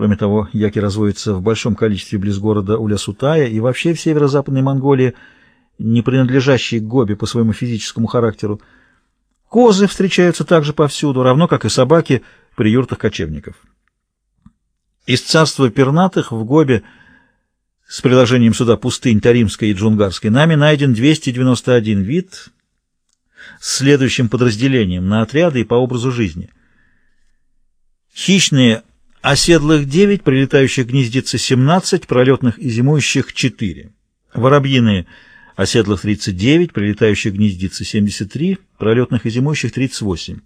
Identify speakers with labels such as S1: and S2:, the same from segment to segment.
S1: Кроме того, яки разводятся в большом количестве близ города Улясутая и вообще в северо-западной Монголии, не принадлежащей Гоби по своему физическому характеру. Козы встречаются также повсюду, равно как и собаки при юртах кочевников. Из царства пернатых в Гобе с приложением сюда пустынь Таримской и Джунгарской нами найден 291 вид с следующим подразделением на отряды и по образу жизни. Хищные оседлых 9, прилетающих гнездится 17, пролетных и зимующих 4. Воробьиные оседлых 39, прилетающих гнездится 73, пролетных и зимующих 38.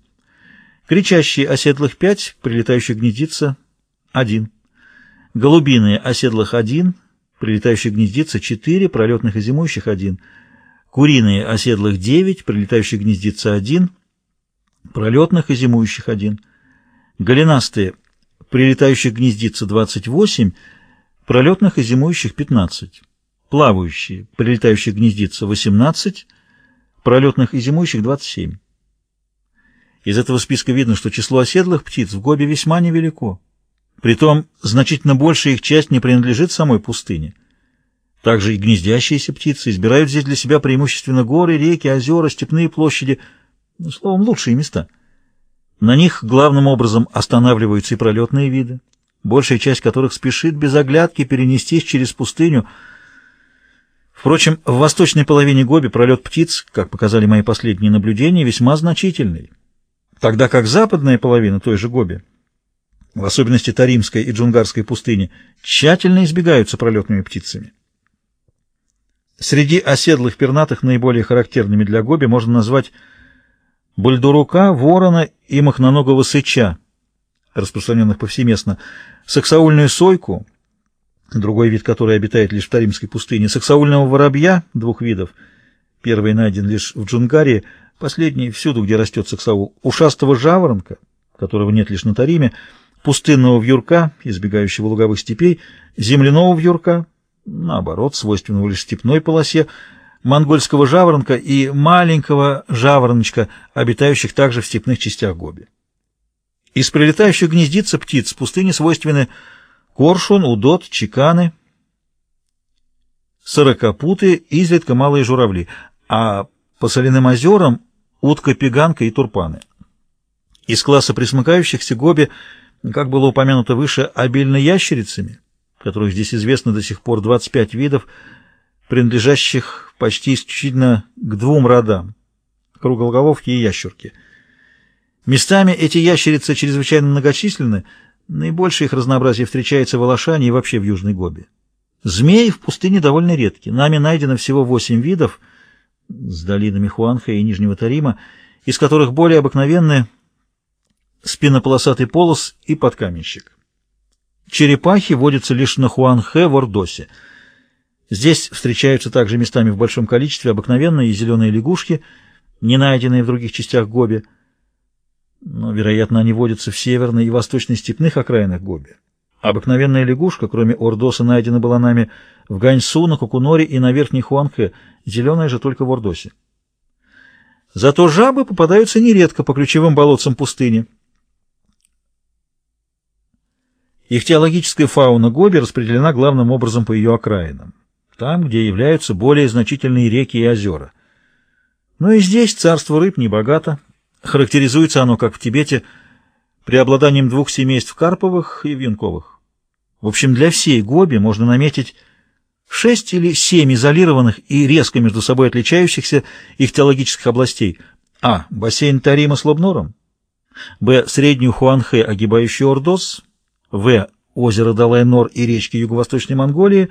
S1: Кричащие оседлых 5, прилетающих гнездится 1. Голубиные оседлых 1, прилетающих гнездится 4, пролетных и зимующих 1. Куриные оседлых 9, прилетающих гнездится 1, пролетных и зимующих 1. Голенастые, прилетающих гнездится 28, пролетных и зимующих 15. Плавающие, прилетающих гнездится 18, пролетных и зимующих 27. Из этого списка видно, что число оседлых птиц в Гобе весьма невелико. Притом, значительно большая их часть не принадлежит самой пустыне. Также и гнездящиеся птицы избирают здесь для себя преимущественно горы, реки, озера, степные площади, ну, словом, лучшие места. На них главным образом останавливаются и пролетные виды, большая часть которых спешит без оглядки перенестись через пустыню. Впрочем, в восточной половине Гоби пролет птиц, как показали мои последние наблюдения, весьма значительный, тогда как западная половина той же Гоби в особенности Таримской и Джунгарской пустыни, тщательно избегаются пролетными птицами. Среди оседлых пернатых наиболее характерными для Гоби можно назвать бульдурука, ворона и махноногого сыча, распространенных повсеместно, саксаульную сойку, другой вид который обитает лишь в Таримской пустыне, саксаульного воробья двух видов, первый найден лишь в Джунгарии, последний всюду, где растет саксаул, ушастого жаворонка, которого нет лишь на Тариме, пустынного вьюрка, избегающего луговых степей, земляного вьюрка, наоборот, свойственного лишь степной полосе, монгольского жаворонка и маленького жавороночка, обитающих также в степных частях Гоби. Из прилетающих гнездиц птиц пустыне свойственны коршун, удот, чеканы, сорокопуты, изредка малые журавли, а по соляным озерам утка, пеганка и турпаны. Из класса присмыкающихся Гоби – как было упомянуто выше, обильно ящерицами, которых здесь известно до сих пор 25 видов, принадлежащих почти исключительно к двум родам — круглоголовки и ящерки. Местами эти ящерицы чрезвычайно многочисленны, наибольшее их разнообразие встречается в Алашане и вообще в Южной Гобе. Змеи в пустыне довольно редки. Нами найдено всего 8 видов с долинами Хуанха и Нижнего Тарима, из которых более обыкновенные — спинополосатый полос и подкаменщик. Черепахи водятся лишь на Хуанхэ в Ордосе. Здесь встречаются также местами в большом количестве обыкновенные зеленые лягушки, не найденные в других частях Гоби, но, вероятно, они водятся в северной и восточной степных окраинах Гоби. Обыкновенная лягушка, кроме Ордоса, найдена была нами в Ганьсу, на Кукуноре и на Верхней Хуанхэ, зеленая же только в Ордосе. Зато жабы попадаются нередко по ключевым болотцам пустыни. Ихтиологическая фауна Гоби распределена главным образом по ее окраинам, там, где являются более значительные реки и озера. Но и здесь царство рыб не богато. Характеризуется оно, как в Тибете, преобладанием двух семейств карповых и вьюнковых. В общем, для всей Гоби можно наметить шесть или семь изолированных и резко между собой отличающихся ихтиологических областей. А. Бассейн Тарима с Лобнором. Б. Среднюю Хуанхэ, огибающую Ордос. В. Озеро Далай-Нор и речки Юго-Восточной Монголии.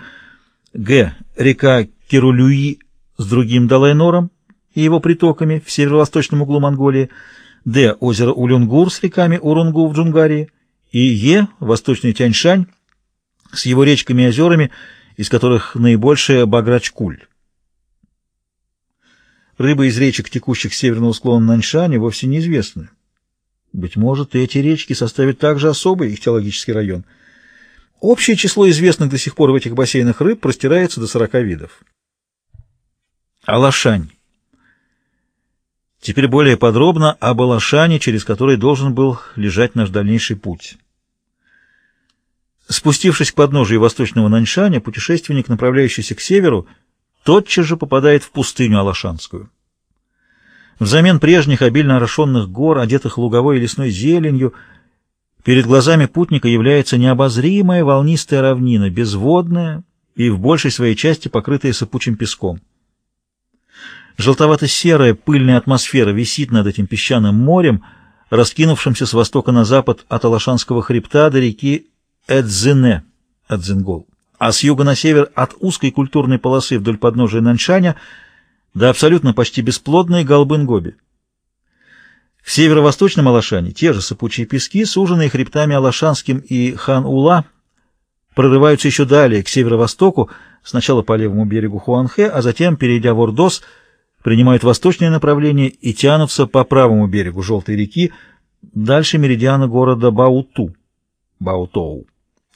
S1: Г. Река Кирулюи с другим Далай-Нором и его притоками в северо-восточном углу Монголии. Д. Озеро Улюнгур с реками Урунгу в Джунгарии. И Е. Восточный Тяньшань с его речками и озерами, из которых наибольшая Баграчкуль. Рыбы из речек, текущих северного склона Наньшани, вовсе неизвестны. Быть может, эти речки составят также особый ихтиологический район. Общее число известных до сих пор в этих бассейнах рыб простирается до 40 видов. Алашань. Теперь более подробно об Алашане, через который должен был лежать наш дальнейший путь. Спустившись к подножию восточного Наньшаня, путешественник, направляющийся к северу, тотчас же попадает в пустыню Алашанскую. Взамен прежних обильно орошенных гор, одетых луговой и лесной зеленью, перед глазами путника является необозримая волнистая равнина, безводная и в большей своей части покрытая сыпучим песком. Желтовато-серая пыльная атмосфера висит над этим песчаным морем, раскинувшимся с востока на запад от Алашанского хребта до реки Эдзене, Эдзенгол, а с юга на север от узкой культурной полосы вдоль подножия Наньшаня до абсолютно почти бесплодной Галбын-Гоби. В северо-восточном Алашане те же сыпучие пески, суженные хребтами Алашанским и Хан-Ула, прорываются еще далее, к северо-востоку, сначала по левому берегу Хуанхэ, а затем, перейдя в Ордос, принимают восточное направление и тянутся по правому берегу Желтой реки, дальше меридиана города Бауту, Баутоу.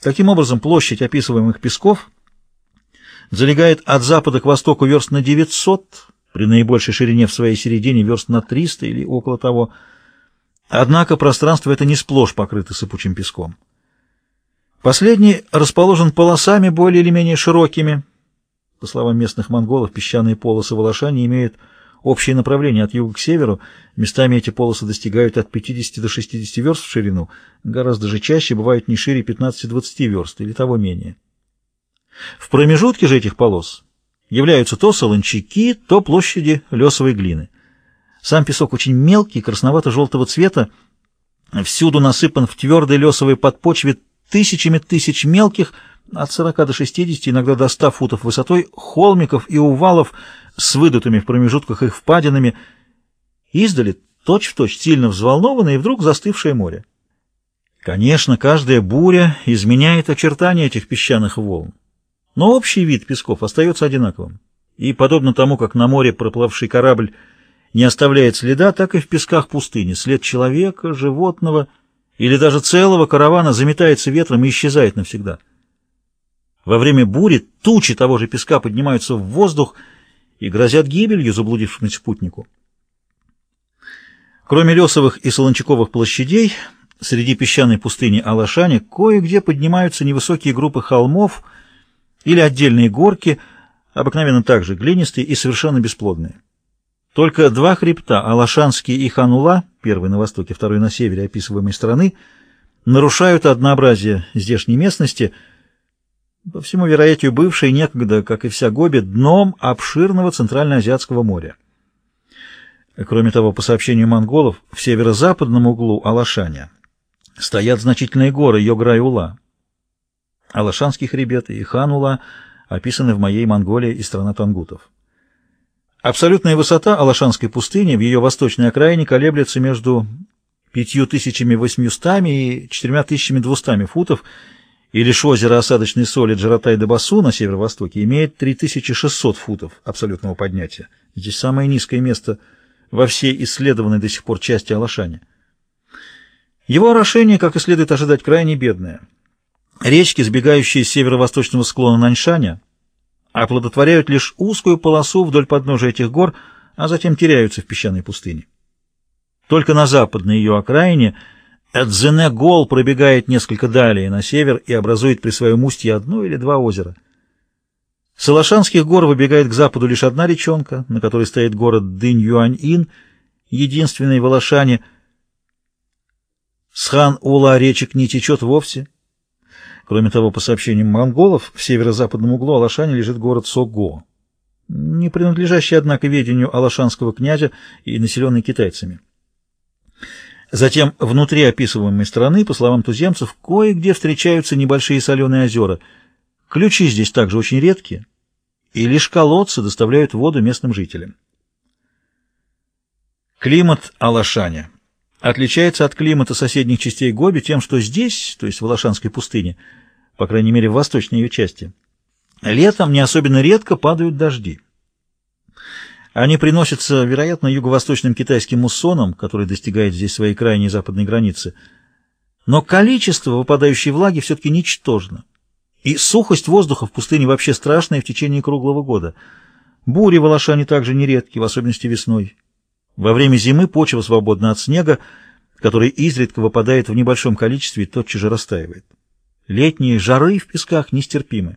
S1: Таким образом, площадь описываемых песков залегает от запада к востоку верст на 900, при наибольшей ширине в своей середине верст на 300 или около того. Однако пространство это не сплошь покрыто сыпучим песком. Последний расположен полосами более или менее широкими. По словам местных монголов, песчаные полосы в Алашане имеют общее направление от юга к северу. Местами эти полосы достигают от 50 до 60 верст в ширину, гораздо же чаще бывают не шире 15-20 верст или того менее. В промежутке же этих полос являются то солончаки, то площади лесовой глины. Сам песок очень мелкий, красновато-желтого цвета, всюду насыпан в твердой лесовой подпочве тысячами тысяч мелких, от 40 до 60, иногда до 100 футов высотой, холмиков и увалов с выдутыми в промежутках их впадинами, издали точь-в-точь точь сильно взволнованное и вдруг застывшее море. Конечно, каждая буря изменяет очертания этих песчаных волн, но общий вид песков остается одинаковым. И, подобно тому, как на море проплывший корабль не оставляет следа, так и в песках пустыни след человека, животного или даже целого каравана заметается ветром и исчезает навсегда. Во время бури тучи того же песка поднимаются в воздух и грозят гибелью заблудившемуся спутнику. Кроме лесовых и солончаковых площадей, среди песчаной пустыни Алашани кое-где поднимаются невысокие группы холмов или отдельные горки, обыкновенно также глинистые и совершенно бесплодные. Только два хребта, Алашанский и Ханула, первый на востоке, второй на севере описываемой страны, нарушают однообразие здешней местности, по всему вероятию бывшей некогда, как и вся Гоби, дном обширного Центральноазиатского моря. Кроме того, по сообщению монголов, в северо-западном углу Алашаня стоят значительные горы Йограй-Ула. Алашанский хребет и Ханула описаны в моей Монголии и страна тангутов. Абсолютная высота Алашанской пустыни в ее восточной окраине колеблется между 5800 и 4200 футов, и лишь озеро осадочной соли Джаратай-де-Басу на северо-востоке имеет 3600 футов абсолютного поднятия. Здесь самое низкое место во всей исследованной до сих пор части Алашани. Его орошение, как и следует ожидать, крайне бедное. Речки, сбегающие с северо-восточного склона Наньшаня, оплодотворяют лишь узкую полосу вдоль подножия этих гор, а затем теряются в песчаной пустыне. Только на западной ее окраине Эдзене-Гол пробегает несколько далее на север и образует при своем устье одно или два озера. С Алашанских гор выбегает к западу лишь одна речонка, на которой стоит город Дынь-Юань-Ин, единственный в Алашане. С Хан-Ула речек не течет вовсе, Кроме того, по сообщениям монголов, в северо-западном углу Алашани лежит город Сого, не принадлежащий, однако, ведению алашанского князя и населенный китайцами. Затем, внутри описываемой страны, по словам туземцев, кое-где встречаются небольшие соленые озера. Ключи здесь также очень редкие, и лишь колодцы доставляют воду местным жителям. Климат Алашаня отличается от климата соседних частей Гоби тем, что здесь, то есть в Алашанской пустыне, по крайней мере в восточной ее части, летом не особенно редко падают дожди. Они приносятся, вероятно, юго-восточным китайским муссоном, который достигает здесь своей крайней западной границы. Но количество выпадающей влаги все-таки ничтожно. И сухость воздуха в пустыне вообще страшная в течение круглого года. Бури в Алашане также нередки, в особенности весной. Во время зимы почва свободна от снега, который изредка выпадает в небольшом количестве и тотчас же растаивает. Летние жары в песках нестерпимы.